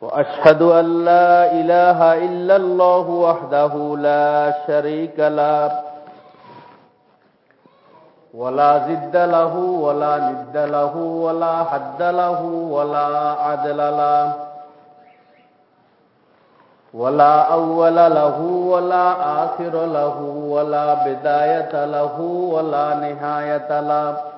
وأشهد أن لا إله إلا الله وحده لا شريك له ولا زد له ولا ند له ولا حد له ولا عدل له ولا أول له ولا آخر له ولا بداية له ولا نهاية له.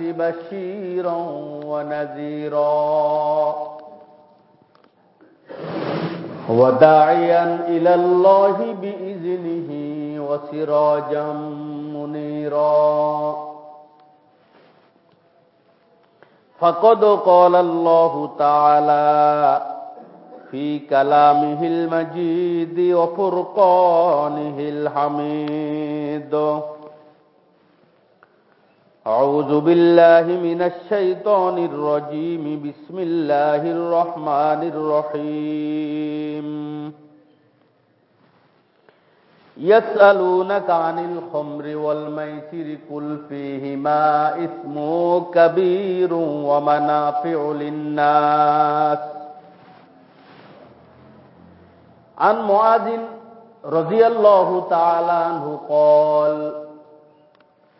بشيرا ونذيرا. وداعيا إلى الله بإذنه وسراجا منيرا. فقد قال الله تعالى في كلامه المجيد وفرقانه الحميد. أعوذ بالله من الشيطان الرجيم. بسم الله الرحمن الرحيم. يسألونك عن الخمر والميسر قل فيهما إثم كبير ومنافع للناس. عن معاذ رضي الله تعالى عنه قال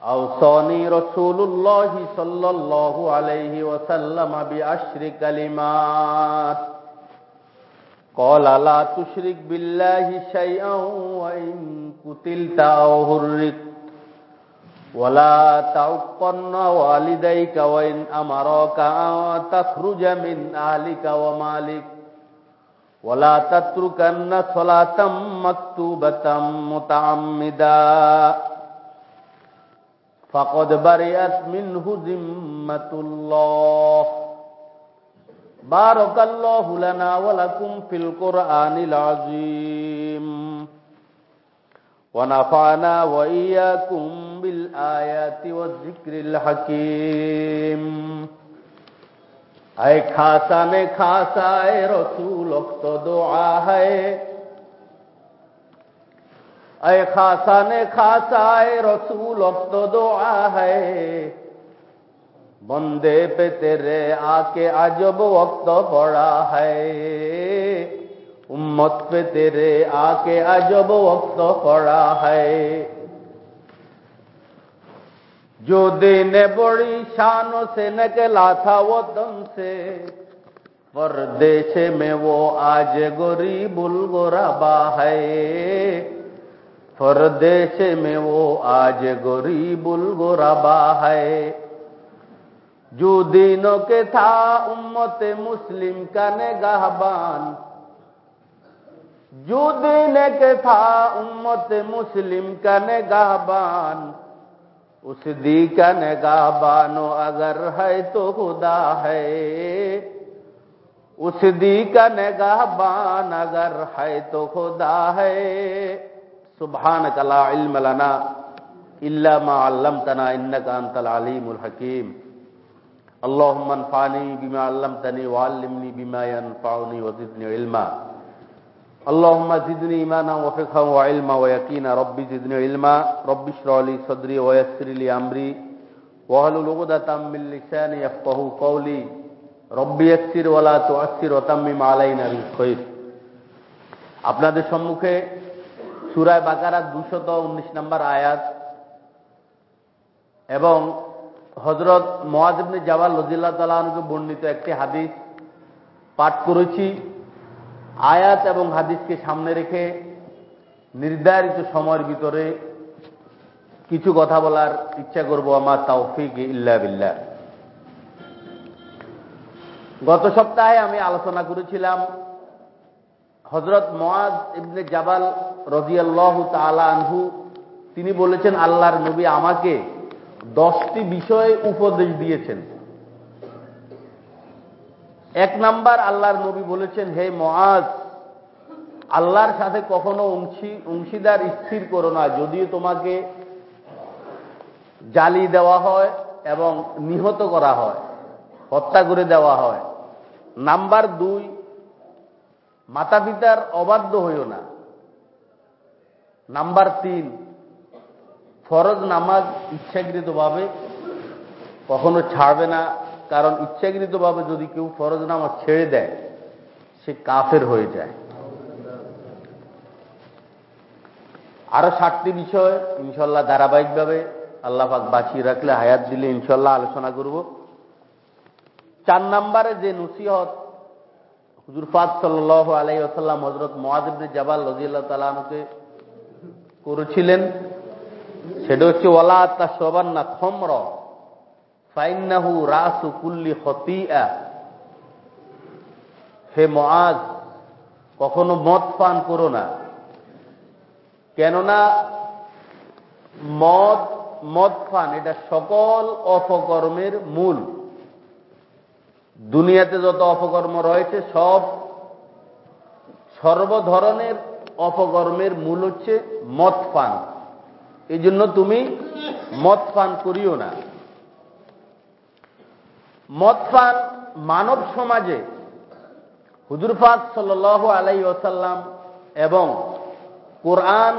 أوصاني رسول الله صلى الله عليه وسلم بعشر كلمات قال لا تشرك بالله شيئا وإن قتلت أو هرقت ولا تعقن والديك وإن أمرك أن تخرج من أهلك ومالك ولا تتركن صلاة مكتوبة متعمدا فقد برئت منه ذمة الله بارك الله لنا ولكم في القرآن العظيم ونفعنا وإياكم بالآيات والذكر الحكيم اے خاصا میں خاصا اے رسول اخت دعا ہے اے خاصا نے خاصا اے رسول اب تو دعا ہے بندے پہ تیرے آ کے عجب وقت پڑا ہے امت پہ تیرے آ کے عجب وقت پڑا ہے جو دن بڑی شان سے نکلا تھا وہ دم سے پردیش میں وہ آج گری بلغربا ہے پردیش میں وہ آج غریب الغربا ہے جو دینوں کے تھا امت مسلم کا نگہبان جو دین کے تھا امت مسلم کا نگہبان اس دی کا نگاہ بانو اگر ہے تو خدا ہے اس دی کا نگاہ بان اگر ہے تو خدا ہے سبحانك لا علم لنا إلا ما علمتنا إنك أنت العليم الحكيم اللهم انفعني بما علمتني وعلمني بما ينفعني وزدني علما اللهم زدني ايمانا وفقها وعلما ويقينا ربي زدني علما ربي اشرح لي صدري ويسر لي امري واحلل عقدة من لساني يفقهوا قولي ربي يسر ولا تعسر وتمم علينا بالخير আপনাদের সম্মুখে সুরায় বাকারাত দুশত উনিশ নম্বর আয়াত। এবং হজরত মোয়াজিবনে জাওয়াল লজিল্লা তালাহকে বর্ণিত একটি হাদিস পাঠ করেছি। আয়াত এবং হাদিসকে সামনে রেখে নির্ধারিত সময়ের ভিতরে কিছু কথা বলার ইচ্ছা করব আমার তাওফিক ইল্লা বিল্লাহ। গত সপ্তাহে আমি আলোচনা করেছিলাম হজরত মোয়াজ ইবনে জাবাল রজিয়াল্লাহ তালা আনহু, তিনি বলেছেন, আল্লাহর নবী আমাকে দশটি বিষয়ে উপদেশ দিয়েছেন। এক নাম্বার, আল্লাহর নবী বলেছেন, হে মহাজ আল্লাহর সাথে কখনো অংশী, অংশীদার স্থির করো না। যদিও তোমাকে জালি দেওয়া হয় এবং নিহত করা হয়, হত্যা করে দেওয়া হয়। নাম্বার দুই মাতা পিতার অবাধ্য হইও না। নাম্বার তিন, ফরজ নামাজ ইচ্ছাকৃতভাবে কখনো ছাড়বে না, কারণ ইচ্ছাকৃতভাবে যদি কেউ ফরজ নামাজ ছেড়ে দেয়, সে কাফের হয়ে যায়। আরও সাতটি বিষয়, ইনশাল্লাহ ধারাবাহিকভাবে আল্লাহাক বাঁচিয়ে রাখলে হায়াত দিলে ইনশাল্লাহ আলোচনা করব। চার নাম্বারে যে নসিহত হুজুর ফাদ সাল আলাই আসাল্লাম হজরত মোয়াজিবনে জাবাল রজিয়াল্লাহ তালামকে করেছিলেন। সেটা হচ্ছে ওলা তা সবান্না খমর, ফাইন্নাহু রাসু কুল্লি হতিয়া হে মহাজ কখনো মদ পান করো না। কেননা মদ মদ পান, এটা সকল অপকর্মের মূল। দুনিয়াতে যত অপকর্ম রয়েছে, সব সর্বধরনের অপকর্মের মূল হচ্ছে মদ পান। এই জন্য তুমি মদ পান করিও না। মদ পান মানব সমাজে হুজুরফাত সাল আলাই ওসাল্লাম এবং কোরআন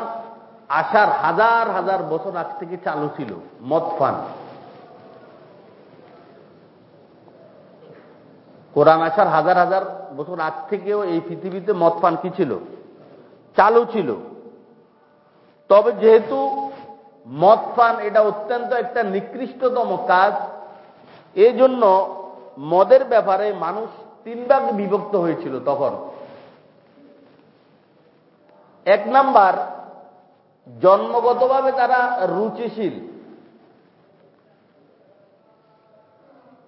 আসার হাজার হাজার বছর আগ থেকে চালু ছিল মদ পান। কোরআন আসার হাজার হাজার বছর আগ থেকেও এই পৃথিবীতে মদ পান কি ছিল? চালু ছিল। তবে যেহেতু মদ পান এটা অত্যন্ত একটা নিকৃষ্টতম কাজ এই জন্য মদের ব্যাপারে মানুষ তিন ভাগ বিভক্ত হয়েছিল তখন। এক নাম্বার, জন্মগতভাবে তারা রুচিশীল।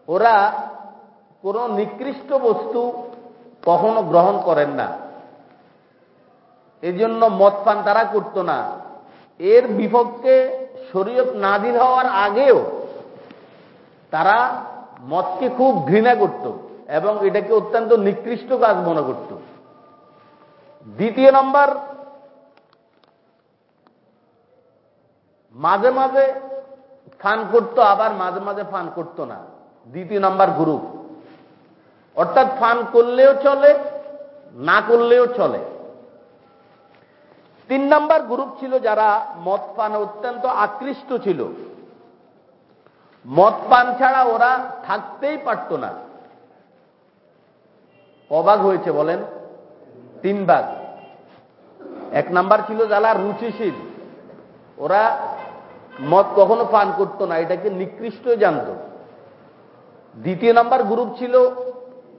ওরা কোন নিকৃষ্ট বস্তু কখনো গ্রহণ করেন না। এজন্য মদ পান তারা করত না। এর বিপক্ষে শরীয়ত নাদিল হওয়ার আগেও তারা মদকে খুব ঘৃণা করত এবং এটাকে অত্যন্ত নিকৃষ্ট কাজ মনে করত। দ্বিতীয় নম্বর, মাঝে মাঝে ফান করত, আবার মাঝে মাঝে ফান করত না। দ্বিতীয় নাম্বার গ্রুপ। অর্থাৎ ফান করলেও চলে, না করলেও চলে। তিন নাম্বার গ্রুপ ছিল যারা মদ পানে অত্যন্ত আকৃষ্ট ছিল। মদ পান ছাড়া ওরা থাকতেই পারত না। অবাক হয়েছে বলেন? তিন ভাগ। এক নাম্বার ছিল যারা রুচিশীল। ওরা মদ কখনো পান করত না, এটাকে নিকৃষ্ট জানত। দ্বিতীয় নাম্বার গ্রুপ ছিল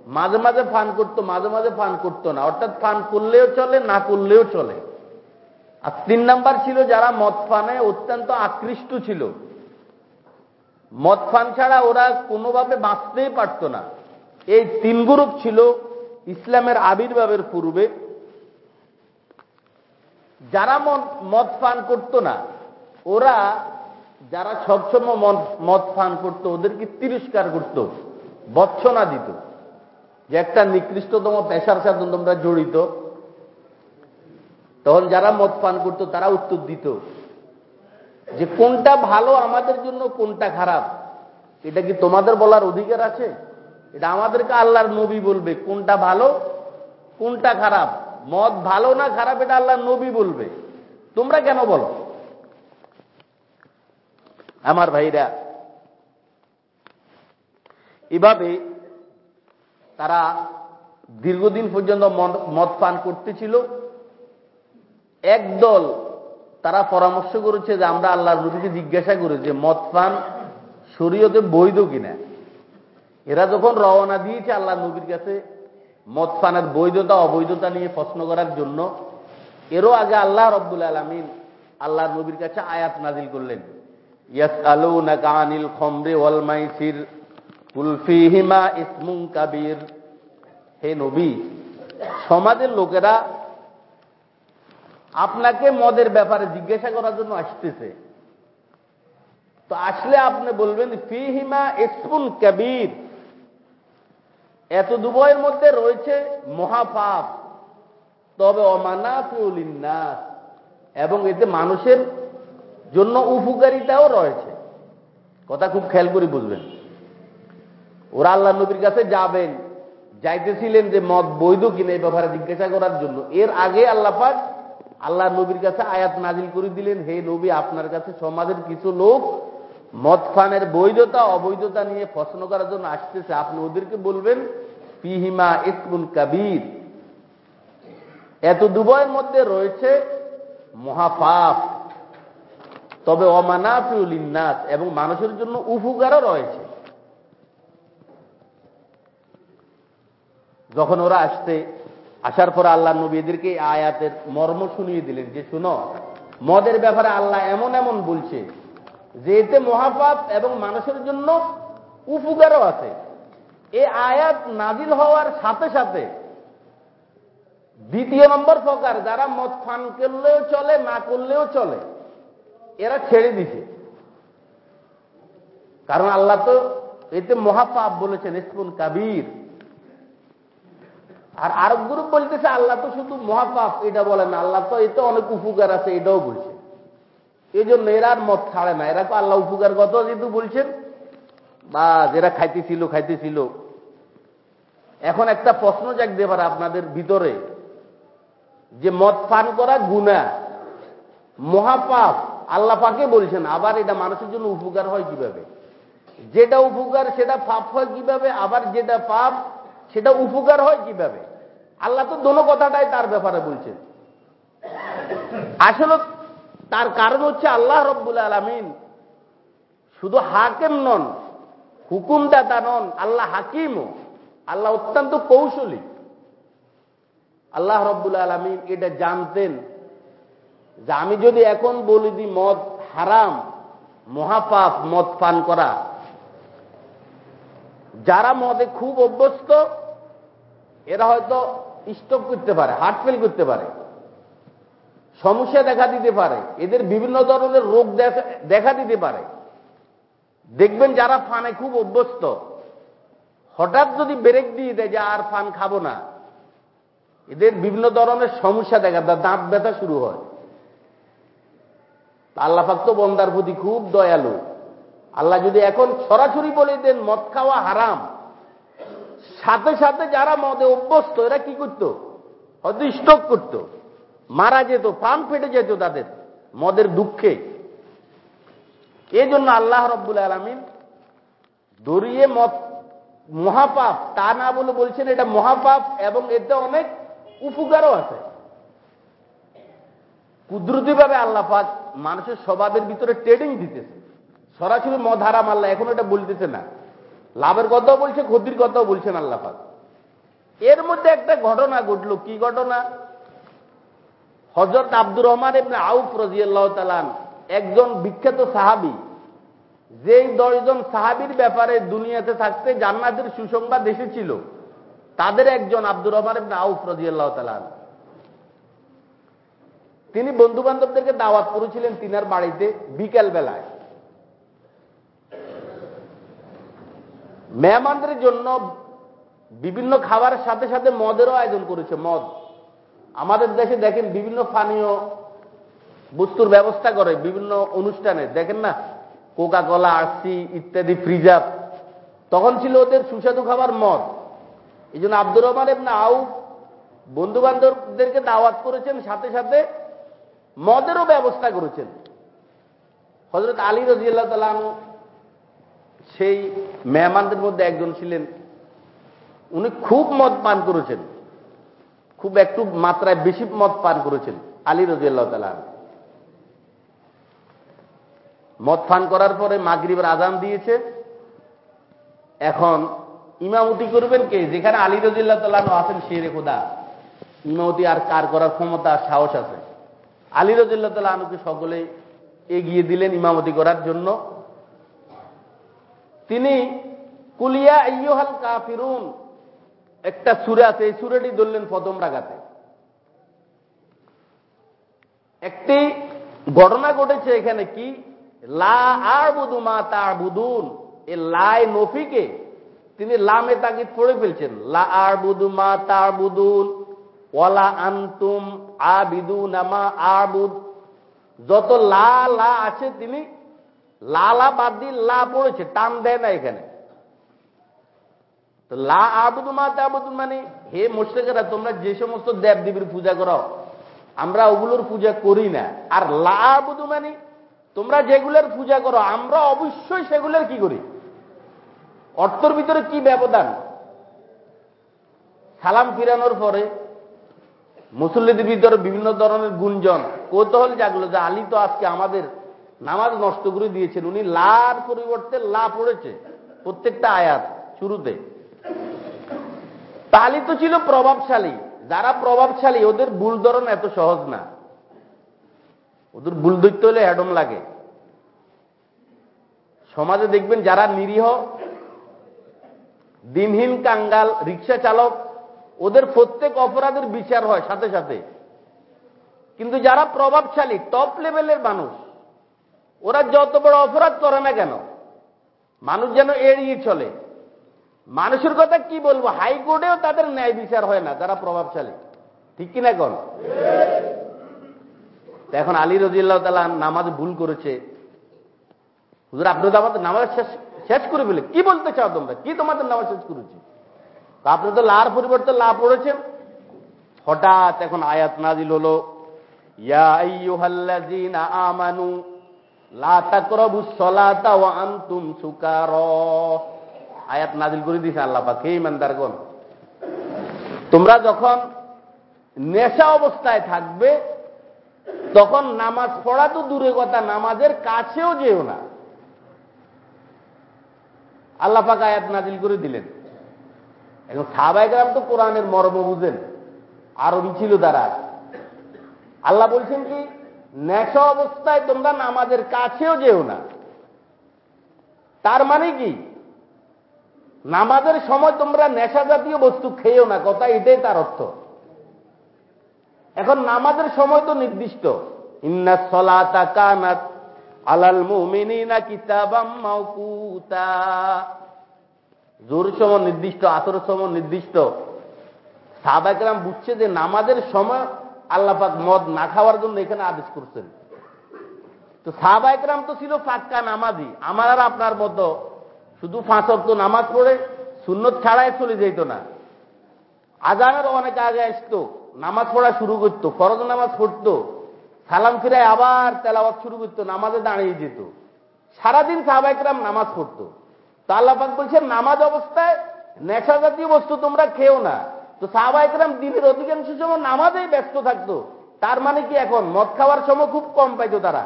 মাঝে মাঝে ফান করতো, মাঝে মাঝে ফান করতো না। অর্থাৎ ফান করলেও চলে, না করলেও চলে। আর তিন নাম্বার ছিল যারা মদ ফানে, অত্যন্ত আকৃষ্ট ছিল। মদ ফান ছাড়া ওরা কোনোভাবে বাঁচতেই পারত না। এই তিন গ্রুপ ছিল ইসলামের আবির্ভাবের পূর্বে। যারা মদ পান করতো না, ওরা যারা সবসময় মদ পান করতো, ওদেরকে তিরস্কার করত বৎসনা দিত। যে একটা নিকৃষ্টতম পেশার সাথে তোমরা জড়িত, তখন যারা মদ পান করতো তারা উত্তর দিত যে কোনটা ভালো আমাদের জন্য, কোনটা খারাপ। এটা কি তোমাদের বলার অধিকার আছে? এটা আমাদেরকে আল্লাহর নবী বলবে কোনটা ভালো, কোনটা খারাপ। মদ ভালো না খারাপ এটা আল্লাহর নবী বলবে। তোমরা কেন বলো? আমার ভাইরা, এভাবে তারা দীর্ঘদিন পর্যন্ত মদ পান করতেছিল। একদল তারা পরামর্শ করেছে যে আমরা আল্লাহর নবীকে জিজ্ঞাসা করি যে মদ পান শরীয়তে বৈধ কিনা। এরা যখন রওনা দিয়েছে আল্লাহ নবীর কাছে মদ পানের বৈধতা, অবৈধতা নিয়ে প্রশ্ন করার জন্য, এরও আগে আল্লাহ রব্বুল আলমিন আল্লাহ নবীর কাছে আয়াত নাজিল করলেন। ইয়াস আলু নাকানিল খমরে ওয়াল কাবির। হে নবী, সমাজের লোকেরা আপনাকে মদের ব্যাপারে জিজ্ঞাসা করার জন্য আসতেছে। তো আসলে আপনি বলবেন, ফিহিমা ইসমুন কাবির। এত দুবয়ের মধ্যে রয়েছে মহাপাপ, তবে অমানা অমানাফিউলিন্নাস এবং এতে মানুষের জন্য উপকারিতাও রয়েছে। কথা খুব খেয়াল করে বুঝবেন। ওরা আল্লাহ নবীর কাছে যাবেন। যাইতেছিলেন যে মদ বৈধ কিনা এই ব্যাপারে জিজ্ঞাসা করার জন্য। এর আগে আল্লাপাক আল্লাহ নবীর কাছে আয়াত নাজিল করে দিলেন, হে নবী, আপনার কাছে সমাজের কিছু লোক মদ ফানের বৈধতা, অবৈধতা নিয়ে প্রশ্ন করার জন্য আসতেছে। আপনি ওদেরকে বলবেন পিহিমা ইসমুল কাবির। এত দুবয়ের মধ্যে রয়েছে মহাপাপ। তবে অমানাফিউল ইন্নাস এবং মানুষের জন্য উপকারও রয়েছে। যখন ওরা আসতে আসার পর আল্লাহ নবী এদেরকে আয়াতের মর্ম শুনিয়ে দিলেন যে, শুনো, মদের ব্যাপারে আল্লাহ এমন এমন বলছে যে, এতে মহাপাপ এবং মানুষের জন্য উপকারও আছে। এই আয়াত নাজিল হওয়ার সাথে সাথে দ্বিতীয় নম্বর প্রকার, যারা মদ ফান করলেও চলে, না করলেও চলে, এরা ছেড়ে দিছে। কারণ আল্লাহ তো এতে মহাপাপ বলেছেন, ইসমুন কাবির। আর আরব গ্রুপ বলতেছে, আল্লাহ তো শুধু মহাপাপ, এটা বলে না, আল্লাহ তো এতে অনেক উপকার আছে, এটাও বলছে। এই জন্য এরা আর মদ ছাড়ে না, এরা তো আল্লাহ উপকার কত যেহেতু বলছেন বা যেরা খাইতেছিল খাইতেছিল। এখন একটা প্রশ্ন জাগতে পারে আপনাদের ভিতরে, যে মদ পান করা গুণা মহাপাপ, আল্লাহ পাকে বলছেন, আবার এটা মানুষের জন্য উপকার হয় কীভাবে? যেটা উপকার, সেটা পাপ হয় কীভাবে? আবার যেটা পাপ সেটা উপকার হয় কীভাবে? আল্লাহ তো দোনো কথাটাই তার ব্যাপারে বলছেন। আসলে তার কারণ হচ্ছে আল্লাহ রব্বুল আলমিন শুধু হাকেম নন, হুকুমদাতা নন, আল্লাহ হাকিমও, আল্লাহ অত্যন্ত কৌশলী। আল্লাহ রব্বুল আলমিন এটা জানতেন যে আমি যদি এখন বলি দিই মদ হারাম, মহাপাপ মদ পান করা, যারা মদে খুব অভ্যস্ত এরা হয়তো স্টপ করতে পারে হার্ট ফেল করতে পারে, সমস্যা দেখা দিতে পারে, এদের বিভিন্ন ধরনের রোগ দেখা দিতে পারে। দেখবেন যারা ফানে খুব অভ্যস্ত, হঠাৎ যদি ব্রেক দিয়ে দেয় যে আর ফান খাব না, এদের বিভিন্ন ধরনের সমস্যা দেখা দেয় দাঁত ব্যথা শুরু হয়। আল্লাহাক তো বন্দার প্রতি খুব দয়ালু। আল্লাহ যদি এখন ছড়াছড়ি বলে দেন, মদ খাওয়া হারাম সাথে সাথে যারা মদে অভ্যস্ত, এরা কি করত? হয়তো স্টক করত। মারা যেত ফান ফেটে যেত তাদের, মদের দুঃখে। এই জন্য আল্লাহ রব্বুল আলমিন দরিয়ে মদ, মহাপাপ, তা না বলে বলছেন এটা মহাপাপ এবং এতে অনেক উপকারও আছে। কুদরতিভাবে আল্লাহ পাক মানুষের স্বভাবের ভিতরে ট্রেডিং দিতেছে। সরাসরি মদ হারাম আল্লাহ এখন এটা বলতেছে না। লাভের কথাও বলছে, ক্ষতির কথাও বলছেন আল্লাপাক এর মধ্যে একটা ঘটনা ঘটল, কি ঘটনা? হজরত আব্দুর রহমান এমনি আউফ রাজিয়াল্লাহ তালান একজন বিখ্যাত সাহাবি, যেই দশজন সাহাবির ব্যাপারে দুনিয়াতে থাকতে জান্নাতের সুসংবাদ এসেছিল, তাদের একজন আব্দুর রহমান এমনি আউফ রাজিয়াল্লাহ তালান তিনি বন্ধু বান্ধবদেরকে দাওয়াত করেছিলেন তিনার বাড়িতে বিকেল বেলায় মেহমানদের জন্য বিভিন্ন খাবারের সাথে সাথে মদেরও আয়োজন করেছে, মদ। আমাদের দেশে দেখেন বিভিন্ন পানীয় বস্তুর ব্যবস্থা করে, বিভিন্ন অনুষ্ঠানে। দেখেন না কোকা কলা আরসি ইত্যাদি, ফ্রিজার। তখন ছিল ওদের সুস্বাদু খাবার মদ। এই জন্য আব্দুর রহমান এমনি আউ বন্ধু বান্ধবদেরকে দাওয়াত করেছেন, সাথে সাথে মদেরও ব্যবস্থা করেছেন। হজরত আলী রাজিয়াল্লাহ সেই মেহমানদের মধ্যে একজন ছিলেন। উনি খুব মদ পান করেছেন। খুব একটু মাত্রায় বেশি মদ পান করেছেন, আলী রাজিয়াল্লাহ তালাম মদ পান করার পরে মাগরিবের আজান দিয়েছে। এখন ইমামতি করবেন কে? যেখানে আলী রজিল্লাহ তাল্লাহ আছেন, শেরে খোদা। ইমামতি আর কার করার ক্ষমতা সাহস আছে। আলী রজিল্লাহ তাল্লাহ আনুকে সকলে এগিয়ে দিলেন ইমামতি করার জন্য। তিনি, কুলিয়া ইয়হাল কাফিরুন একটা সুরে আছে, এই সুরেটি ধরলেন প্রথম রাগাতে। একটি ঘটনা ঘটেছে এখানে কি? লা আর বুধু মা তার বুধুন এ লাই নফিকে তিনি লামে তাগিদ পড়ে ফেলছেন। লা আর বুধু মা তার বুধুন ওয়ালা আন্তুম আবিদু নামা আবুদ। যত লা লা আছে তিনি লা লা বাদ দিয়ে লা পড়েছে, টান দেয় না এখানে। লা আবুদু মা তাবুদুন মানে হে মুশ্রিকেরা, তোমরা যে সমস্ত দেব দেবীর পূজা করো, আমরা ওগুলোর পূজা করি না। আর লা আবুদু মানে তোমরা যেগুলোর পূজা করো, আমরা অবশ্যই সেগুলোর কি করি? অর্থর ভিতরে কি ব্যবধান? সালাম ফিরানোর পরে মুসল্লিদের ভিতরে বিভিন্ন ধরনের গুঞ্জন, কৌতূহল জাগলো যে আলী তো আজকে আমাদের নামাজ নষ্ট করে দিয়েছেন। উনি লার পরিবর্তে লা পড়েছে, প্রত্যেকটা আয়াত শুরুতে। তালি তো ছিল প্রভাবশালী। যারা প্রভাবশালী, ওদের ভুল ধরন এত সহজ না। ওদের ভুল ধরতে হলে অ্যাডম লাগে। সমাজে দেখবেন যারা নিরীহ, দিনহীন কাঙ্গাল, রিক্সা চালক, ওদের প্রত্যেক অপরাধের বিচার হয় সাথে সাথে। কিন্তু যারা প্রভাবশালী টপ লেভেলের মানুষ ওরা যত বড় অপরাধ করে না কেন? মানুষ যেন এড়িয়ে চলে। মানুষের কথা কি বলব? হাইকোর্টেও তাদের ন্যায় বিচার হয় না, তারা প্রভাবশালী। ঠিক কিনা কোন? এখন আলী রজিল্লাহ তালা নামাজ ভুল করেছে। হুজুর আপনি তো আমাদের নামাজ শেষ শেষ করে ফেলে। কি বলতে চাও তোমরা? কি তোমাদের নামাজ শেষ করেছি? আপনি তো লার পরিবর্তে লা পড়েছেন। হঠাৎ এখন আয়াত নাজিল হলো। ইয়া আমানু আয়াত নাজিল করে দিছে আল্লাহ হে ইমানদারগণ, তোমরা যখন নেশা অবস্থায় থাকবে, তখন নামাজ পড়া তো দূরে কথা, নামাজের কাছেও যেও না। আল্লাহ পাক আয়াত নাজিল করে দিলেন। এখন সাহবাইকরাম তো কোরআনের মর্ম বুঝেন। আরবি ছিল তারা। আল্লাহ বলছেন কি নেশা অবস্থায় তোমরা নামাজের কাছেও যেও না। তার মানে কি? নামাজের সময় তোমরা নেশা জাতীয় বস্তু খেয়েও না, কথা এটাই তার অর্থ। এখন নামাজের সময় তো নির্দিষ্ট। ইন্না সলাতা কানাত আলাল মুমিনিনা কিতাবাম মাওকুতা। জোর সময় নির্দিষ্ট আসর সময় নির্দিষ্ট। সাহাবাকরাম বুঝছে যে নামাজের সময় আল্লাপাক মদ না খাওয়ার জন্য এখানে আদেশ করছেন। তো সাহাবাইকরাম তো ছিল ফাঁকা নামাজি। আমার আর আপনার মতো শুধু ফাঁস তো নামাজ পড়ে সুন্নত ছাড়াই চলে যেত না। আজানের অনেক আগে আসতো, নামাজ পড়া শুরু করতো, ফরজ নামাজ পড়তো, সালাম ফিরায় আবার তেলাওয়াত শুরু করতো, নামাজে দাঁড়িয়ে যেত। সারাদিন সাহাবাইকরাম নামাজ পড়তো। তা আল্লাপাক বলছেন, নামাজ অবস্থায় নেশা জাতীয় বস্তু তোমরা খেও না। তো সাহাবাইকরাম দিনের অধিকাংশ সময় নামাজেই ব্যস্ত থাকতো। তার মানে কি এখন? মদ খাওয়ার সময় খুব কম পাইতো তারা।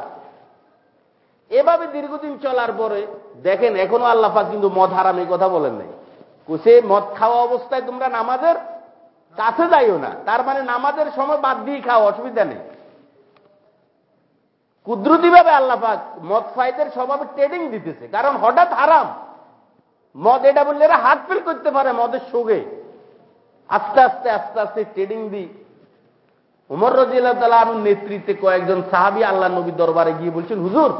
এভাবে দীর্ঘদিন চলার পরে দেখেন, এখনও আল্লাহাক কিন্তু মদ হারাম এই কথা বলেন নাই। সে মদ খাওয়া অবস্থায় তোমরা নামাজের কাছে যাইও না। তার মানে নামাজের সময় বাদ দিয়ে খাও, অসুবিধা নেই। কুদরতি ভাবে আল্লাহাক মদ ফাইদের স্বভাবে ট্রেনিং দিতেছে। কারণ হঠাৎ হারাম। মদ এটা বললে এরা হাত ফেল করতে পারে মদের সোগে আস্তে আস্তে আস্তে আস্তে ট্রেডিং দিই উমর রাজিয়াল্লাহ নেতৃত্বে কয়েকজন সাহাবি আল্লাহ নবী দরবারে গিয়ে বলছেন, হুজুর,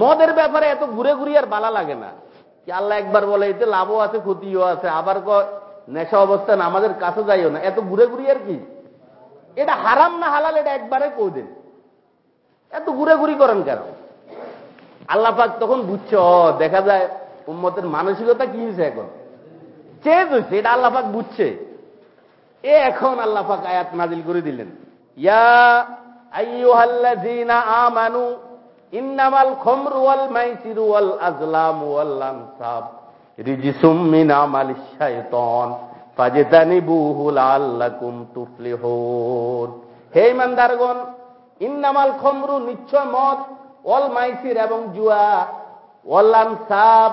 মদের ব্যাপারে এত ঘুরে ঘুরি আর বালা লাগে না। কি আল্লাহ একবার বলে, এতে লাভও আছে, ক্ষতিও আছে। আবার নেশা অবস্থান আমাদের কাছে যাইও না। এত ঘুরে ঘুরি আর কি? এটা হারাম না হালাল, এটা একবারে কই দেন? এত ঘুরে ঘুরি করেন কেন? আল্লাহ পাক তখন বুঝছে অ দেখা যায় উম্মতের মানসিকতা কি হয়েছে এখন? চেঞ্জ হয়েছে এটা আল্লাহ পাক বুঝছে। এ এখন আল্লাহ পাক আয়াত নাজিল করে দিলেন। আমানু ইন্নামাল খমরু ওয়াল মাইসিরু ওয়াল আজলামু ওয়াল আনসাব রিজিসুম মিন আমালিশ শাইতান হে ইন্নামাল খমরু নিশ্চয় মদ, ওয়াল মাইসির এবং জুয়া, ওয়াল আনসাব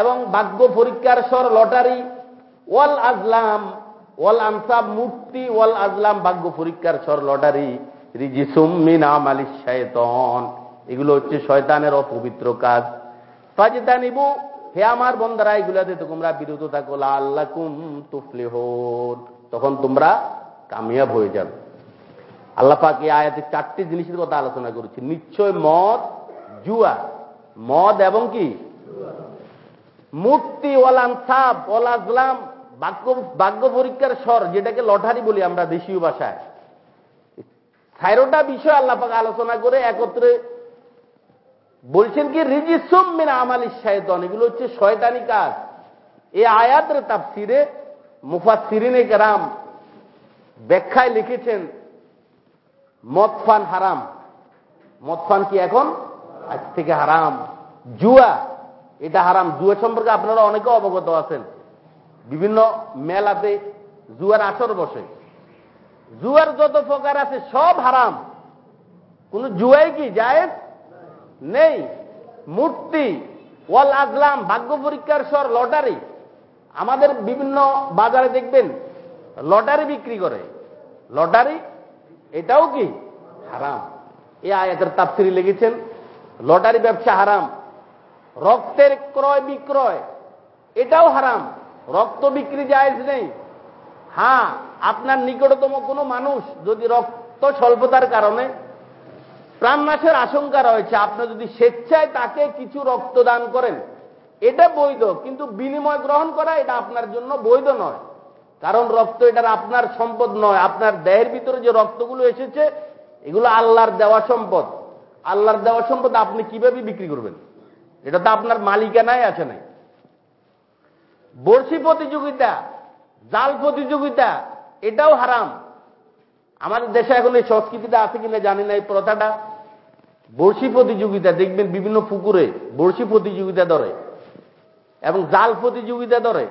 এবং ভাগ্য পরীক্ষার স্বর লটারি, ওয়াল আজলাম ওয়াল আনসাব মূর্তি ওয়াল আজলাম ভাগ্য পরীক্ষার স্বর লটারি রিজিসুম মিন আমালি শায়তন এগুলো হচ্ছে শয়তানের অপবিত্র কাজ। ফাজিতা নিবু হে আমার বন্ধারা এগুলাতে তোমরা বিরত থাকো আল্লাহ কুম তুফলে তখন তোমরা কামিয়াব হয়ে যাবে। আল্লাহ পাক এই আয়াতে চারটি জিনিসের কথা আলোচনা করেছি। নিশ্চয় মদ জুয়া মদ এবং কি? মূর্তি ওয়ালান সাপ ওয়ালাজলাম বাক্য ভাগ্য পরীক্ষার স্বর, যেটাকে লটারি বলি আমরা দেশীয় ভাষায়। ছাইরোটা বিষয় আল্লাহ পাক আলোচনা করে একত্রে বলছেন কি, রিজিসুম মিনা আমালি শায়তন, এগুলো হচ্ছে শয়তানি কাজ। এই আয়াতের তাফসিরে মুফাসিরিনে কেরাম ব্যাখ্যায় লিখেছেন, মদফান হারাম। মদফান কি এখন? আজ থেকে হারাম। জুয়া, এটা হারাম। জুয়া সম্পর্কে আপনারা অনেকে অবগত আছেন। বিভিন্ন মেলাতে জুয়ার আসর বসে। জুয়ার যত প্রকার আছে সব হারাম। কোন জুয়াই কি যায় নেই। মূর্তি, ওয়াল আজলাম, ভাগ্য পরীক্ষার স্বর, লটারি। আমাদের বিভিন্ন বাজারে দেখবেন, লটারি বিক্রি করে। লটারি, এটাও কি? হারাম। এই আয়াতের তাপসিরি লেগেছেন লটারি ব্যবসা হারাম। রক্তের ক্রয় বিক্রয়, এটাও হারাম। রক্ত বিক্রি জায়েজ নেই। হ্যাঁ আপনার নিকটতম কোনো মানুষ যদি রক্ত স্বল্পতার কারণে প্রাণনাশের আশঙ্কা রয়েছে, আপনি যদি স্বেচ্ছায় তাকে কিছু রক্তদান করেন, এটা বৈধ, কিন্তু বিনিময় গ্রহণ করা এটা আপনার জন্য বৈধ নয়। কারণ রক্ত এটার আপনার সম্পদ নয়, আপনার দেহের ভিতরে যে রক্তগুলো এসেছে, এগুলো আল্লাহর দেওয়া সম্পদ। আল্লাহর দেওয়া সম্পদ আপনি কীভাবে বিক্রি করবেন? এটা তো আপনার মালিকানায় আছে নাই। বর্ষি প্রতিযোগিতা, জাল প্রতিযোগিতা, এটাও হারাম। আমাদের দেশে এখন এই সংস্কৃতিটা আছে কিনা জানি না, এই প্রথাটা। বর্ষি প্রতিযোগিতা, দেখবেন বিভিন্ন পুকুরে বর্ষি প্রতিযোগিতা ধরে এবং জাল প্রতিযোগিতা ধরে।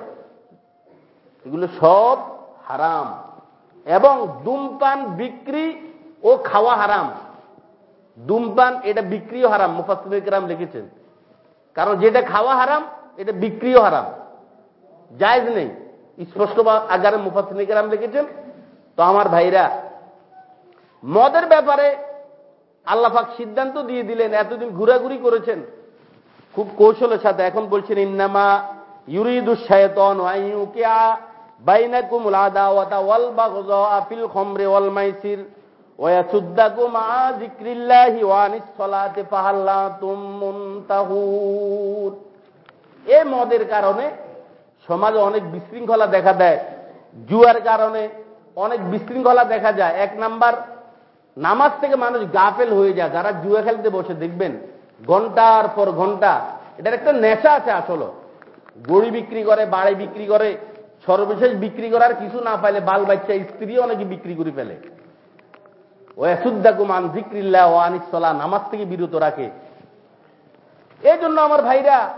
এগুলো সব হারাম। এবং ধূমপান, বিক্রি ও খাওয়া হারাম। ধূমপান, এটা বিক্রিও হারাম মুফাসিরাম লিখেছেন। কারণ যেটা খাওয়া হারাম, এটা বিক্রিও হারাম। জায়জ নেই। স্পষ্ট আগারে মুফাসিরাম লিখেছেন। তো আমার ভাইরা, মদের ব্যাপারে আল্লাহাক সিদ্ধান্ত দিয়ে দিলেন, এতদিন ঘুরাঘুরি করেছেন। খুব কৌশলের সাথে এখন বলছেন, ইন্নামা আদাওয়াতা ওয়াল ওয়াল মাইসির মদের কারণে সমাজে অনেক বিশৃঙ্খলা দেখা দেয়। জুয়ার কারণে অনেক বিশৃঙ্খলা দেখা যায়। এক নাম্বার, নামাজ থেকে মানুষ গাফেল হয়ে যায়। যারা জুয়া খেলতে বসে, দেখবেন, ঘণ্টার পর ঘণ্টা, এটার একটা নেশা আছে আসলে। গড়ি বিক্রি করে, বাড়ি বিক্রি করে, সর্বশেষ বিক্রি করার কিছু না পাইলে বাল বাচ্চা স্ত্রী অনেকে বিক্রি করে ফেলে। ও এসুদ্দাকুমান জিক্রিল্লা ও আনিসলা নামাজ থেকে বিরত রাখে। এই জন্য আমার ভাইরা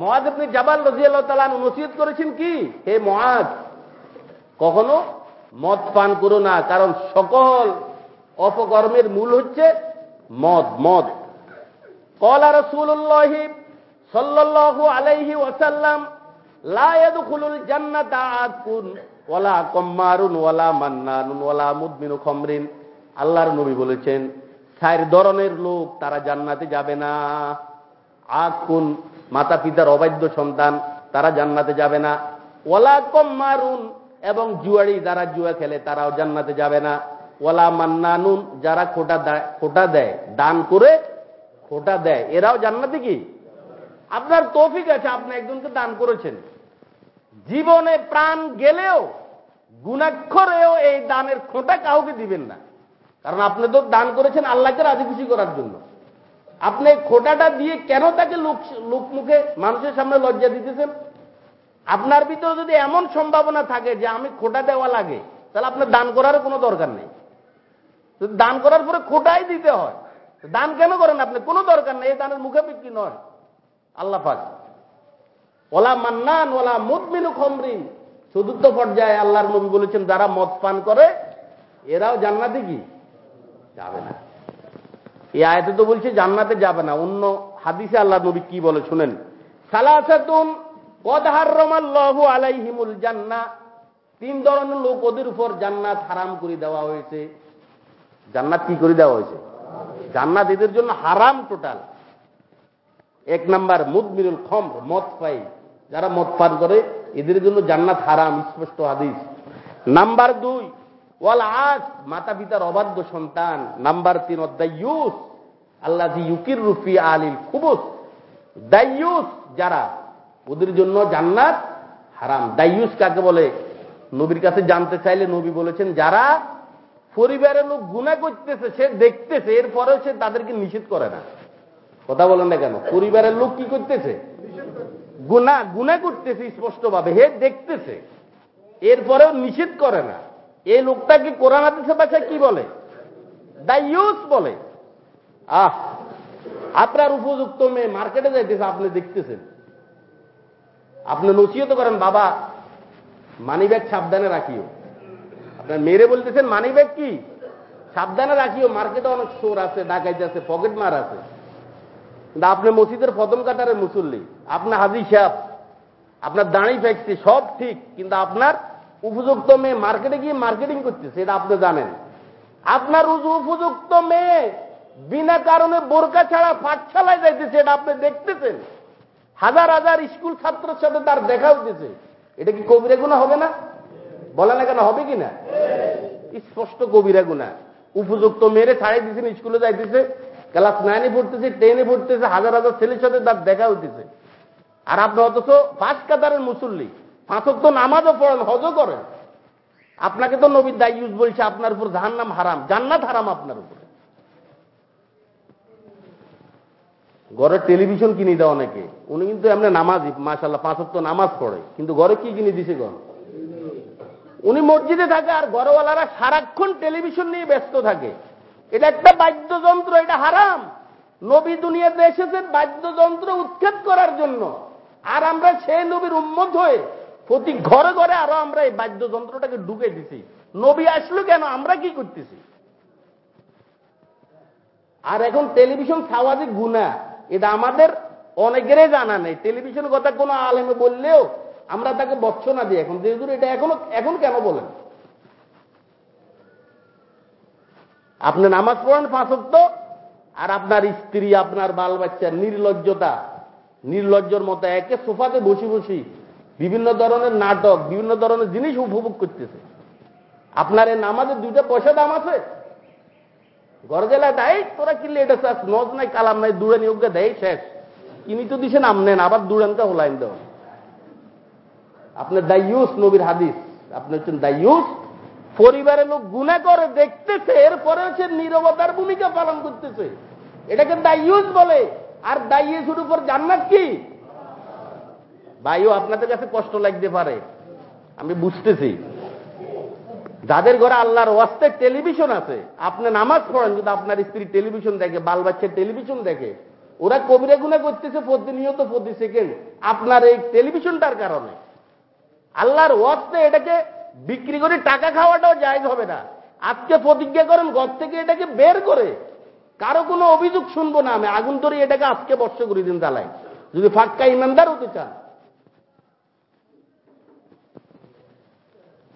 মহাজ আপনি জাবাল রাজিয়াল্লাহ তালান নসিহত করেছেন কি? হে মহাজ কখনো মদ পান করো না, কারণ সকল অপকর্মের মূল হচ্ছে মদ মদ। কলা রসুল্লাহ সাল্লাল্লাহু আলাইহি ওয়াসাল্লাম, লা ইয়াদখুলুল জান্নাতা আকুন ওয়ালা কম্মারুন খমরিন। আল্লাহর নবী বলেছেন, চার ধরনের লোক তারা জান্নাতে যাবে না। আকুন মাতা পিতার অবাধ্য সন্তান, তারা জান্নাতে যাবে না। ওয়ালা কম্মারুন, এবং জুয়ারি যারা জুয়া খেলে, তারাও জান্নাতে যাবে না। ওয়ালা মান্নানুন, যারা খোটা দেয় খোটা দেয়, দান করে খোটা দেয়, এরাও জান্নাতে কি? আপনার তৌফিক আছে, আপনি একজনকে দান করেছেন। জীবনে প্রাণ গেলেও, গুণাক্ষরেও এই দানের খোঁটা কাউকে দিবেন না। কারণ আপনি তো দান করেছেন আল্লাহকে রাজি খুশি করার জন্য। আপনি খোটাটা দিয়ে কেন তাকে লোক মুখে মানুষের সামনে লজ্জা দিতেছেন? আপনার ভিতরে যদি এমন সম্ভাবনা থাকে যে আমি খোটা দেওয়া লাগে, তাহলে আপনার দান করার কোনো দরকার নেই। দান করার পরে খোটাই দিতে হয় দান কেন করেন আপনি? কোনো দরকার নেই এই দানের মুখে বিক্রি নয়। আল্লাহ পাক। ওলা মান্নান, ওলা মুদমিনু খমরিন। চতুর্থ পর্যায়ে আল্লাহর নবী বলেছেন, যারা মদ পান করে, এরাও জান্নাতে কি? যাবে না। এই আয়তে তো বলছে জান্নাতে যাবে না। অন্য হাদিসে আল্লাহ নবী কি বলে শুনেন? সালাসাতুন জান্নাহ তিন ধরনের লোক ওদের উপর জান্নাত হারাম করে দেওয়া হয়েছে। জান্নাত কি করে দেওয়া হয়েছে? জান্নাত এদের জন্য হারাম টোটাল। এক নাম্বার মুদমিনুল খম মদ পাই। যারা মদ পান করে, এদের জন্য জান্নাত হারাম, স্পষ্ট হাদিস। নাম্বার দুই আজ, মাতা পিতার অবাধ্য সন্তান। নাম্বার তিন অদ্দাইয়ুস আল্লাহ ইউকির রুফি আলিল খুবুস। দাইয়ুস যারা, ওদের জন্য জান্নাত হারাম। দাইয়ুস কাকে বলে? নবীর কাছে জানতে চাইলে নবী বলেছেন, যারা পরিবারের লোক গুণা করতেছে, সে দেখতেছে, এরপরেও সে তাদেরকে নিষেধ করে না। কথা বলেন না কেন? পরিবারের লোক কি করতেছে? গুণা গুণা করতেছে স্পষ্টভাবে, হে দেখতেছে। এরপরেও নিষেধ করে না। এই লোকটাকে কোরআন হাদিসের ভাষায় কি বলে? দাইয়ুস বলে। আহ, আপনার উপযুক্ত মেয়ে মার্কেটে যাইতেছে, আপনি দেখতেছেন। আপনি নসিহত করেন, বাবা মানি ব্যাগ সাবধানে রাখিও। আপনার মেরে বলতেছেন মানি ব্যাগ কি? সাবধানে রাখিও, মার্কেটে অনেক চোর আছে, ডাকাইতে আছে, পকেট মার আছে। কিন্তু আপনি মসজিদের ফদম কাটারের মুসল্লি আপনার হাজি সাহেব, আপনার দাঁড়ি ফেকছে, সব ঠিক, কিন্তু আপনার উপযুক্ত মেয়ে মার্কেটে গিয়ে মার্কেটিং করতেছে, এটা আপনি জানেন। আপনার উপযুক্ত মেয়ে বিনা কারণে বোরকা ছাড়া পাঠশালায় যাইতেছে, এটা আপনি দেখতেছেন। হাজার হাজার স্কুল ছাত্রের সাথে তার দেখা হইতেছে। এটা কি কবিরা গুণা হবে না? বলে না কেন, হবে কি না? স্পষ্ট কবিরা গুণা উপযুক্ত মেয়েরে ছাড়াই দিয়েছেন স্কুলে যাইতেছে, ক্লাস নাইনে পড়তেছে, টেনে পড়তেছে, হাজার হাজার ছেলের সাথে তার দেখা হইতেছে। আর আপনি অথচ পাঁচ কাতারের মুসল্লি। পাঁচক তো নামাজও পড়েন, হজও করেন। আপনাকে তো নবীর দায়ুজ বলছে, আপনার উপর জাহান নাম হারাম। জান্নাত হারাম আপনার উপরে। ঘরে টেলিভিশন কিনে দেয় অনেকে। উনি কিন্তু এমনি নামাজি মাসাল্লাহ পাঁচক তো নামাজ পড়ে। কিন্তু ঘরে কি কিনে দিছে গণ উনি মসজিদে থাকে আর ঘরওয়ালারা সারাক্ষণ টেলিভিশন নিয়ে ব্যস্ত থাকে। এটা একটা বাদ্যযন্ত্র, এটা হারাম। নবী দুনিয়াতে এসেছেন বাদ্যযন্ত্র উৎখাত করার জন্য। আর আমরা সেই নবীর উন্মত হয়ে প্রতি ঘরে ঘরে আরও আমরা এই বাদ্যযন্ত্রটাকে ঢুকে দিছি। নবী আসলো কেন? আমরা কি করতেছি? আর এখন টেলিভিশন সামাজিক গুণা। এটা আমাদের অনেকেরই জানা নেই। টেলিভিশন কথা কোনো আলেমে বললেও আমরা তাকে বচ্ছনা দিই এখন। যেহেতু এটা এখনও এখন কেন বলেন? আপনি নামাজ পড়েন পাঁচক্ত আর আপনার স্ত্রী, আপনার বাল বাচ্চার নির্লজ্জতা, নির্লজ্জর মতো একে সোফাতে বসি বসি বিভিন্ন ধরনের নাটক, বিভিন্ন ধরনের জিনিস উপভোগ করতেছে। আপনার এই নামাজের দুইটা পয়সা দাম আছে। ঘর গেলে দেয়, তোরা কিনলে এটা চাস, নজ নাই, কালাম নাই দূরে নিয়োগ দেয়, শেষ। কিনি তো দিছে নাম নেন, আবার দুরানকা হোলাইন দেওয়া আপনার দায়ুস নবীর হাদিস। আপনি হচ্ছেন দায়ুস। পরিবারের লোক গুণা করে, দেখতেছে, এরপরে হচ্ছে নিরবতার ভূমিকা পালন করতেছে। এটাকে দায়ুস বলে। আর দায়ুসের উপর জান্নাত কি? ভাইও আপনাদের কাছে কষ্ট লাগতে পারে। আমি বুঝতেছি। যাদের ঘরে আল্লাহর ওয়াস্তে টেলিভিশন আছে, আপনি নামাজ পড়েন কিন্তু আপনার স্ত্রী টেলিভিশন দেখে, বাল বাচ্চা টেলিভিশন দেখে, ওরা কবিরা গুণা করতেছে প্রতিনিয়ত প্রতি সেকেন্ড। আপনার এই টেলিভিশনটার কারণে। আল্লাহর ওয়াস্তে এটাকে বিক্রি করে টাকা খাওয়াটাও জায়জ হবে না। আজকে প্রতিজ্ঞা করেন, ঘর থেকে এটাকে বের করে। কারও কোনো অভিযোগ শুনব না আমি। আগুন ধরে এটাকে আজকে বর্ষ করে দিন জ্বালাই যদি ফাঁকা ইমানদার হতে চান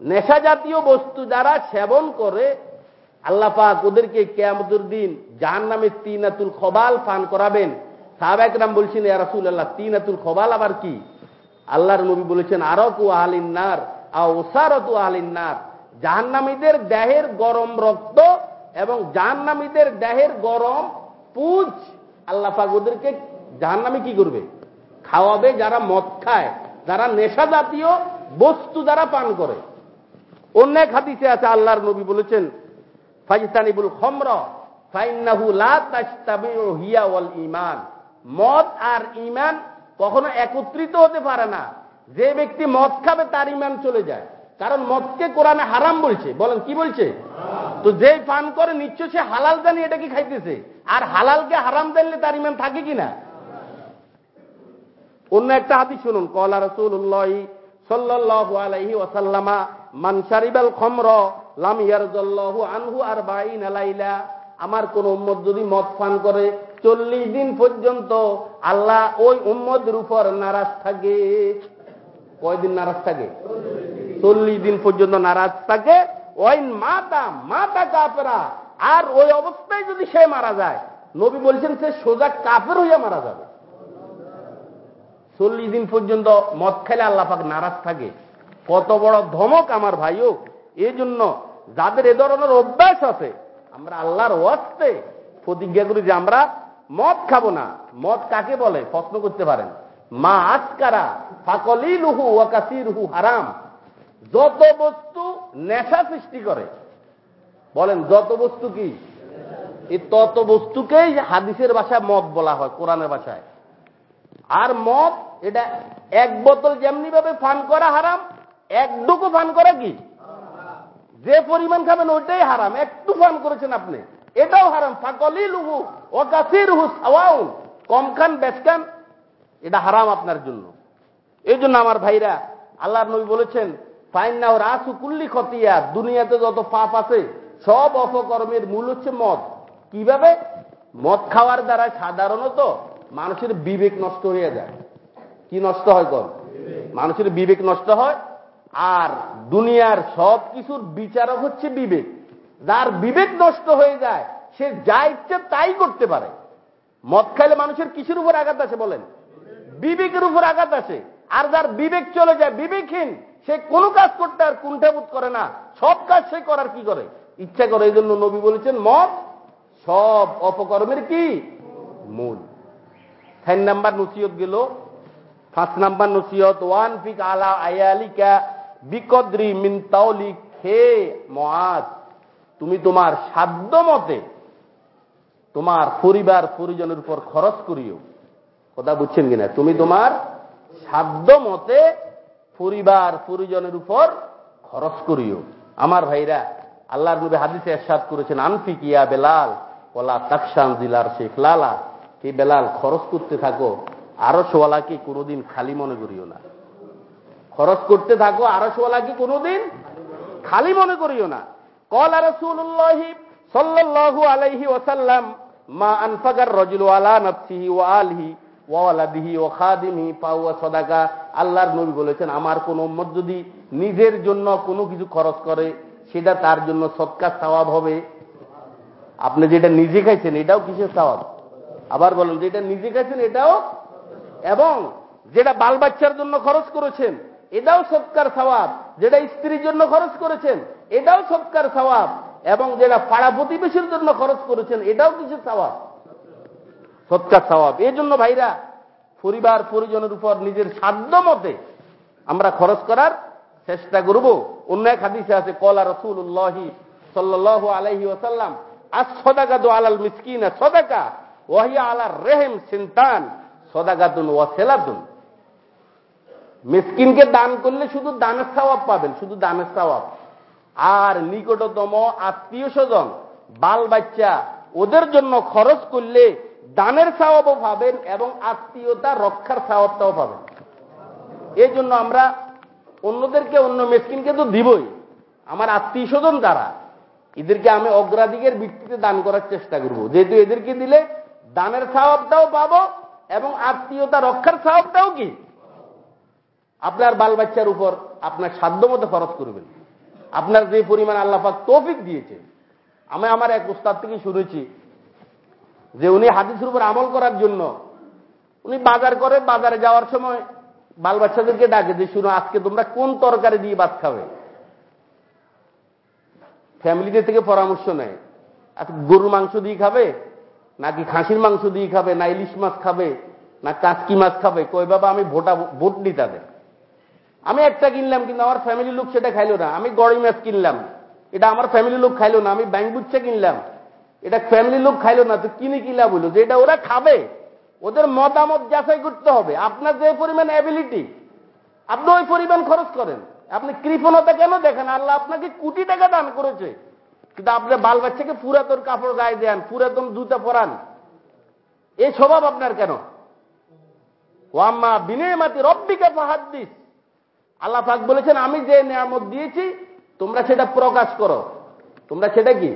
নেশা জাতীয় বস্তু যারা সেবন করে, আল্লাহ পাক ওদেরকে কেয়ামতের দিন জাহান নামে তিনাতুল খবাল পান করাবেন। সাহাবাকরাম বলছেন রাসুল আল্লাহ তিনাতুল খবাল আবার কি? আল্লাহর নবী বলেছেন, আরক ও আলিনার ওসারত আলিনার জাহান্নামীদের দেহের গরম রক্ত এবং জাহান্নামীদের দেহের গরম পুজ আল্লাহ পাক ওদেরকে জাহান্নামী কি করবে? খাওয়াবে যারা মদ খায়, যারা নেশা জাতীয় বস্তু যারা পান করে। অন্য এক হাদিসে আছে, আল্লাহর নবী বলেছেন ফাইস্তানিবুল খমর ঈমান। মদ আর ঈমান কখনো একত্রিত হতে পারে না। যে ব্যক্তি মদ খাবে, তার ইমান চলে যায়। কারণ মদকে কোরআনে হারাম বলছে। বলেন, কি বলছে? তো যে পান করে, নিশ্চয় সে হালাল জানি, এটা কি খাইতেছে? আর হালালকে হারাম জানলে তার ইমান থাকে কিনা অন্য একটা হাতি শুনুন। কলা রসুল্লাহ সাল্লাহ আলাইহি ওয়াসাল্লামা মান শারিবাল খমর, লাম ইয়ারজাল্লাহু আনহু আর বাইন আলাইলা আমার কোন উম্মত যদি মদ পান করে, চল্লিশ দিন পর্যন্ত আল্লাহ ওই উম্মদের উপর নারাজ থাকে। কয়দিন নারাজ থাকে? চল্লিশ দিন পর্যন্ত নারাজ থাকে। ওই মাতা মাতা কাপেরা আর ওই অবস্থায় যদি সে মারা যায়, নবী বলছেন সে সোজা কাপের হইয়া মারা যাবে। চল্লিশ দিন পর্যন্ত মদ খেলে আল্লাপাক নারাজ থাকে। কত বড় ধমক আমার ভাইও। এই জন্য যাদের এ ধরনের অভ্যাস আছে, আমরা আল্লাহর ওয়াস্তে প্রতিজ্ঞা করি যে আমরা মদ খাব না। মদ কাকে বলে? প্রশ্ন করতে পারেন। মা আজকারা ফাকলি লুহু ওয়াকাসি রুহু হারাম। যত বস্তু নেশা সৃষ্টি করে, বলেন যত বস্তু কি? এই তত বস্তুকেই হাদিসের ভাষায় মদ বলা হয়, কোরআনের ভাষায়। আর মদ, এটা এক বোতল যেমনি ভাবে ফান করা হারাম এক ডুকু ফান করা কি? যে পরিমাণ খাবেন ওইটাই হারাম। একটু ফান করেছেন আপনি। এটাও হারাম। ফাকলি লুহু ও কাসির হু সাওয়াউন। কম খান, বেশ খান, এটা হারাম আপনার জন্য। এই জন্য আমার ভাইরা আল্লাহ নবী বলেছেন ফাইন্না ও রাসু কুল্লি খতিয়া দুনিয়াতে যত পাপ আছে, সব অপকর্মের মূল হচ্ছে মদ। কীভাবে? মদ খাওয়ার দ্বারা সাধারণত মানুষের বিবেক নষ্ট হয়ে যায়। কি নষ্ট হয় কম মানুষের বিবেক নষ্ট হয় আর দুনিয়ার সব কিছুর বিচারক হচ্ছে বিবেক। যার বিবেক নষ্ট হয়ে যায়, সে যা ইচ্ছে তাই করতে পারে। মদ খাইলে মানুষের কিসের উপর আঘাত আছে বলেন? বিবেকের উপর আঘাত আছে আর যার বিবেক চলে যায়, বিবেকহীন, সে কোনো কাজ করতে আর কুণ্ঠাবোধ করে না। সব কাজ সে করার কি করে? ইচ্ছা করে, এই জন্য নবী বলেছেন, মদ সব অপকর্মের কি? মূল। তিন নাম্বার নসিহত গেল। পাঁচ নাম্বার নসিহত, ওয়ান ফিক আলা আয়ালিকা বিকদ্রি মিন তাওলিক হে মহাজ তুমি তোমার সাধ্য মতে তোমার পরিবার পরিজনের উপর খরচ করিও। কথা বুঝছেন কিনা? তুমি তোমার সাধ্য মতে পরিবার পরিজনের উপর খরচ করিও। আমার ভাইরা, আল্লাহর নবী হাদিসে এরশাদ করেছেন আনফিকিয়া বেলাল ওলা তাকসান জিলার শেখ লালা, হে বেলাল, খরচ করতে থাকো আরও সোয়ালাকে কোনোদিন খালি মনে করিও না। খরচ করতে থাকো আরও কি কোনোদিন? খালি মনে করিও না। কল রসুল্লাহ সাল্লাল্লাহু আলাইহি ওয়াসাল্লাম, মা আনফাকার রজুল আলা নফসিহি আলহি ওয়ালাদিহি ও খাদিমি পাওয়া সদাকা। আল্লাহর নবী বলেছেন, আমার কোন উম্মত যদি নিজের জন্য কোনো কিছু খরচ করে, সেটা তার জন্য সৎকার সওয়াব হবে। আপনি যেটা নিজে খাইছেন, এটাও কিসের সওয়াব? আবার বলেন, যেটা নিজে খাইছেন, এটাও এবং যেটা বাল বাচ্চার জন্য খরচ করেছেন এটাও সৎকার সওয়াব। যেটা স্ত্রীর জন্য খরচ করেছেন, এটাও সৎকার সওয়াব। এবং যেটা পাড়া প্রতিবেশীর জন্য খরচ করেছেন, এটাও কিছু সওয়াব? সৎকার সওয়াব। এই জন্য ভাইরা, পরিবার পরিজনের উপর নিজের সাধ্য মতে আমরা খরচ করার চেষ্টা করব। অন্য এক হাদিসে আছে, কলা রসুল্লাহি সাল্লাহ আলহি ওসাল্লাম আর সদাকা দো আলাল মিসকিন, সদাকা ওয়াহিয়া আলার রেহেম সিন্তান, সদাকাতুন ওয়াসেলাতুন মিসকিনকে দান করলে শুধু দানের সওয়াব পাবেন, শুধু দানের সওয়াব। আর নিকটতম আত্মীয় স্বজন, বাল বাচ্চা, ওদের জন্য খরচ করলে দানের সওয়াবও পাবেন এবং আত্মীয়তা রক্ষার সওয়াবটাও পাবেন। এই জন্য আমরা অন্যদেরকে, অন্য মেসকিনকে তো দিবই। আমার আত্মীয় স্বজন দ্বারা এদেরকে আমি অগ্রাধিকের ভিত্তিতে দান করার চেষ্টা করব। যেহেতু এদেরকে দিলে দানের স্বভাবটাও পাবো এবং আত্মীয়তা রক্ষার স্বভাবটাও কি? আপনার বাল বাচ্চার উপর আপনার সাধ্য মতো খরচ করবেন। আপনার যে পরিমাণ আল্লাপাক তৌফিক দিয়েছে আমি আমার এক উস্তাদ থেকে শুনেছি যে উনি হাদিসের উপর আমল করার জন্য উনি বাজার করে বাজারে যাওয়ার সময় বাল বাচ্চাদেরকে ডাকে যে, শুনো, আজকে তোমরা কোন তরকারি দিয়ে ভাত খাবে? ফ্যামিলিদের থেকে পরামর্শ নেয়। আচ্ছা গরুর মাংস দিয়ে খাবে? নাকি খাসির মাংস দিয়ে খাবে? না ইলিশ মাছ খাবে? না কাঁচকি মাছ খাবে? কই, বাবা, আমি ভোটা, ভোট দিই তাদের। আমি একটা কিনলাম, কিন্তু আমার ফ্যামিলি লোক সেটা খাইলো না। আমি গড়ি মাছ কিনলাম। এটা আমার ফ্যামিলি লোক খাইলো না, আমি ব্যাংবুচ্ছা কিনলাম। এটা ফ্যামিলি লোক খাইলো না, তো কিনে কিলা বলল যে এটা ওরা খাবে, ওদের মতামত যাচাই করতে হবে। আপনার যে পরিমাণ অ্যাবিলিটি আপনি ওই পরিমাণ খরচ করেন। আপনি কৃপণতা কেন দেখেন? আল্লাহ আপনাকে কোটি টাকা দান করেছে। কিন্তু আপনার বাল বাচ্চাকে পুরাতন কাপড় গায়ে দেন, পুরাতন জুতা পরান। এই স্বভাব আপনার কেন? ওয়াম্মা বিনেমাতি রব্বিকা ফাহাদ্দিস। আল্লাহ পাক বলেছেন, আমি যে নিয়ামত দিয়েছি, তোমরা সেটা প্রকাশ করো। তোমরা সেটা কি?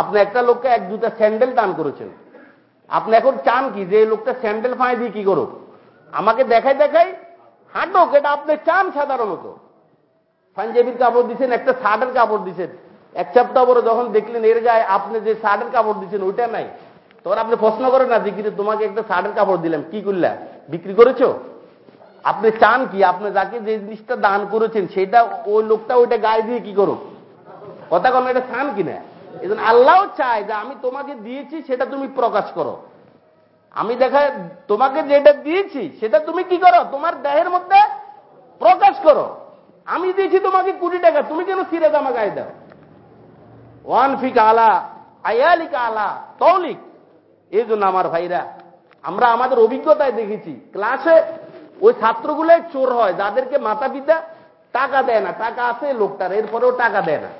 আপনি একটা লোককে এক দুটা স্যান্ডেল দান করেছেন। আপনি এখন চান কি, যে লোকটা স্যান্ডেল ফাঁই দিয়ে কি করুক? আমাকে দেখাই দেখাই হাঁটুক, এটা আপনি চান সাধারণত। পাঞ্জাবির কাপড় দিচ্ছেন একটা শার্টের কাপড় দিচ্ছেন এক সপ্তাহ পরে যখন দেখলেন এর গায়ে আপনি যে শার্টের কাপড় দিচ্ছেন ওইটা নাই। তখন আপনি প্রশ্ন করেন, না দিকিরে তোমাকে একটা শার্টের কাপড় দিলাম, কি করলা? বিক্রি করেছ? আপনি চান কি? আপনি যাকে যে জিনিসটা দান করেছেন, সেটা ওই লোকটা ওইটা গায়ে দিয়ে কি করুক? কথা কোনো এটা চান কিনা? এই জন্য আল্লাহ চায় যে আমি তোমাকে দিয়েছি, সেটা তুমি প্রকাশ করো। আমি দেখা, তোমাকে যেটা দিয়েছি, সেটা তুমি কি করো? তোমার দেহের মধ্যে প্রকাশ করো। আমি দিয়েছি তোমাকে কুড়ি টাকা, তুমি কেন সিরে দামা গায়ে দাও? ওয়ান ফিক আলা, আয়ালিকা আলা, তৌলিক। এই জন্য আমার ভাইরা, আমরা আমাদের অভিজ্ঞতায় দেখেছি, ক্লাসে ওই ছাত্রগুলোই চোর হয়, যাদেরকে মাতা পিতা টাকা দেয় না, টাকা আছে লোকটার, এরপরেও টাকা দেয় না।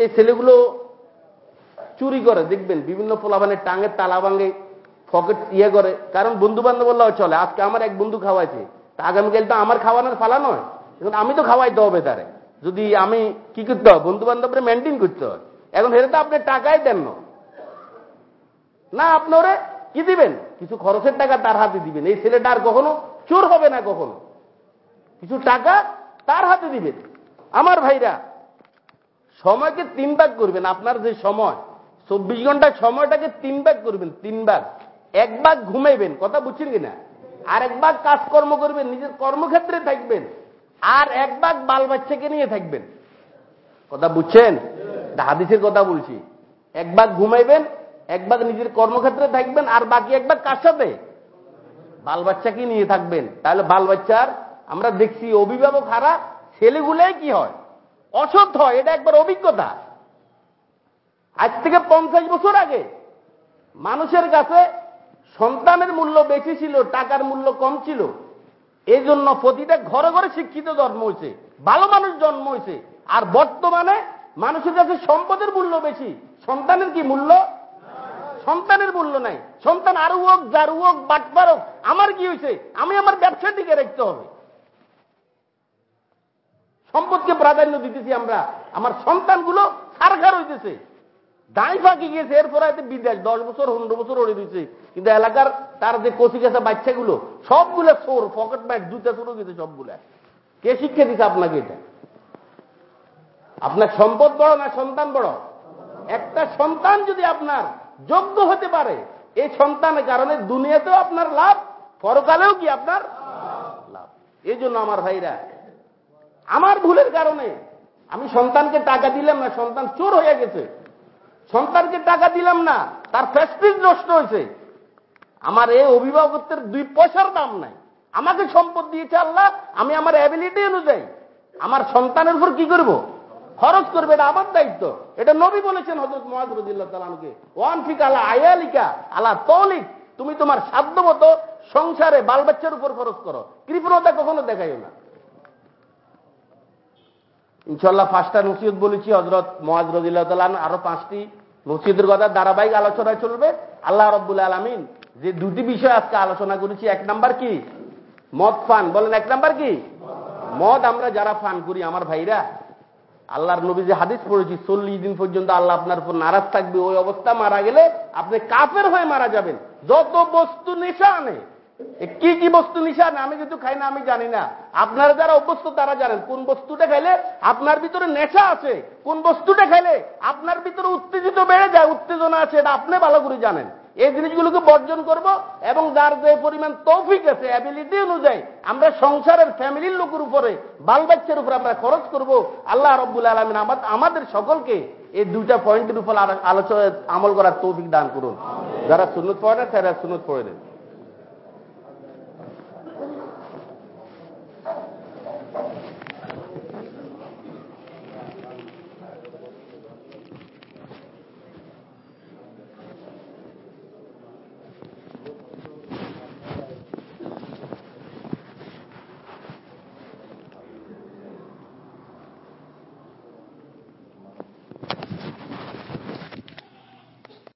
এই ছেলেগুলো চুরি করে, দেখবেন, বিভিন্ন পোলাবানের টাঙের তালা ভাঙে, পকেট ইয়ে করে। কারণ বন্ধু বান্ধব বললেও চলে, আজকে আমার এক বন্ধু খাওয়াইছে, তা আগামীকাল তো আমার খাওয়ানোর ফালা নয়। এখন আমি তো খাওয়াইতে হবে তারে। যদি আমি কি করতে হবে বন্ধু বান্ধবরে মেনটেন করতে হয়, এখন হেরে তো আপনি টাকাই দেন না, আপনারে কি দিবেন? কিছু খরচের টাকা তার হাতে দিবেন। এই ছেলেটা আর কখনো চোর হবে না কখনো? কিছু টাকা তার হাতে দিবেন আমার ভাইরা, সময়কে তিন ভাগ করবেন, আপনার যে সময়, চব্বিশ ঘণ্টা সময়টাকে তিন ভাগ করবেন, তিন ভাগ। এক ভাগ ঘুমাইবেন, কথা বুঝছেন কিনা? আর এক ভাগ কাজকর্ম করবেন, নিজের কর্মক্ষেত্রে থাকবেন। আর এক ভাগ বাল বাচ্চাকে নিয়ে থাকবেন। কথা বুঝছেন? হাদিসের কথা বলছি। এক ভাগ ঘুমাইবেন, এক ভাগ নিজের কর্মক্ষেত্রে থাকবেন, আর বাকি এক ভাগ কার সাথে? বাল বাচ্চাকে নিয়ে থাকবেন। তাহলে বাল বাচ্চার আমরা দেখছি অভিভাবক হারা, ছেলেগুলাই কি হয়? অসৎ হয়, এটা একবার অভিজ্ঞতা। আজ থেকে পঞ্চাশ বছর আগে মানুষের কাছে সন্তানের মূল্য বেশি ছিল, টাকার মূল্য কম ছিল। এই জন্য প্রতিটা ঘরে ঘরে শিক্ষিত জন্ম হয়েছে, ভালো মানুষ জন্ম হয়েছে। আর বর্তমানে মানুষের কাছে সম্পদের মূল্য বেশি, সন্তানের কি মূল্য? সন্তানের মূল্য নাই। সন্তান আরও হোক, যার হোক বাটবার হোক আমার কি হয়েছে? আমি আমার ব্যবসা দিকে রাখতে হবে। সম্পদকে প্রাধান্য দিতেছি আমরা। আমার সন্তানগুলো সারখার হইতেছে। দাঁড়ি ফাঁকি গিয়েছে, এরপর হয়তো বিদেশ, দশ বছর, পনেরো বছর ওড়ে দিচ্ছে কিন্তু এলাকার তার যে কচি কাছা বাচ্চাগুলো, সবগুলো চোর, পকেট ব্যাগ, জুতা চোর গেছে সবগুলা। কে শিক্ষা দিচ্ছে আপনাকে এটা? আপনার সম্পদ বড় না সন্তান বড়? একটা সন্তান যদি আপনার যোগ্য হতে পারে, এই সন্তানের কারণে দুনিয়াতেও আপনার লাভ পরকালেও কি আপনার লাভ? এই জন্য আমার ভাইরা, আমার ভুলের কারণে আমি সন্তানকে টাকা দিলাম না, সন্তান চোর হয়ে গেছে। সন্তানকে টাকা দিলাম না, তার ফ্যাস্টিজ নষ্ট হয়েছে। আমার এই অভিভাবকত্বের দুই পয়সার দাম নাই। আমাকে সম্পদ দিয়েছে আল্লাহ, আমি আমার অ্যাবিলিটি অনুযায়ী। আমার সন্তানের উপর কি করব? খরচ করবে, এটা আমার দায়িত্ব। এটা নবী বলেছেন হজরত মহাজ রদিল্লাহ তালানকে ওয়ান ফিক আলা আয়ালিকা আলা তৌলিক তুমি তোমার সাধ্য মতো সংসারে বাল বাচ্চার উপর খরচ করো। কৃপণতা কখনো দেখাইও না। ইনশাল্লাহ পাঁচটা নসিহত বলেছি হজরত মহাজ রদিল্লাহ তালান আরও পাঁচটি নসিহতের কথা ধারাবাহিক আলোচনায় চলবে। আল্লাহ রব্বুল আলমিন যে দুটি বিষয় আজকে আলোচনা করেছি, এক নাম্বার কি? মদ ফান। বলেন এক নাম্বার কি? মদ আমরা যারা ফান করি, আমার ভাইরা, আল্লাহর নবী যে হাদিস পড়েছি, চল্লিশ দিন পর্যন্ত আল্লাহ আপনার উপর নারাজ থাকবে, ওই অবস্থা মারা গেলে আপনি কাফের হয়ে মারা যাবেন। যত বস্তু নেশা আনে কি কি বস্তু নিশা আনে আমি কিন্তু খাই না, আমি জানি না। আপনারা যারা অভ্যস্ত, তারা জানেন। কোন বস্তুটা খাইলে আপনার ভিতরে নেশা আছে? কোন বস্তুটা খাইলে আপনার ভিতরে উত্তেজিত বেড়ে যায়, উত্তেজনা আছে, এটা আপনি ভালো করে জানেন। এই জিনিসগুলোকে বর্জন করব এবং যার যে পরিমাণ তৌফিক আছে অ্যাবিলিটি অনুযায়ী আমরা সংসারের ফ্যামিলির লোকের উপরে বাল বাচ্চার উপরে আমরা খরচ করব। আল্লাহ রব্বুল আলমিন আমাদের সকলকে এই দুইটা পয়েন্টের উপর আলোচনা আমল করার তৌফিক দান করুন। যারা সুন্নত পড়ে না, তারা সুন্নত পড়ে দেন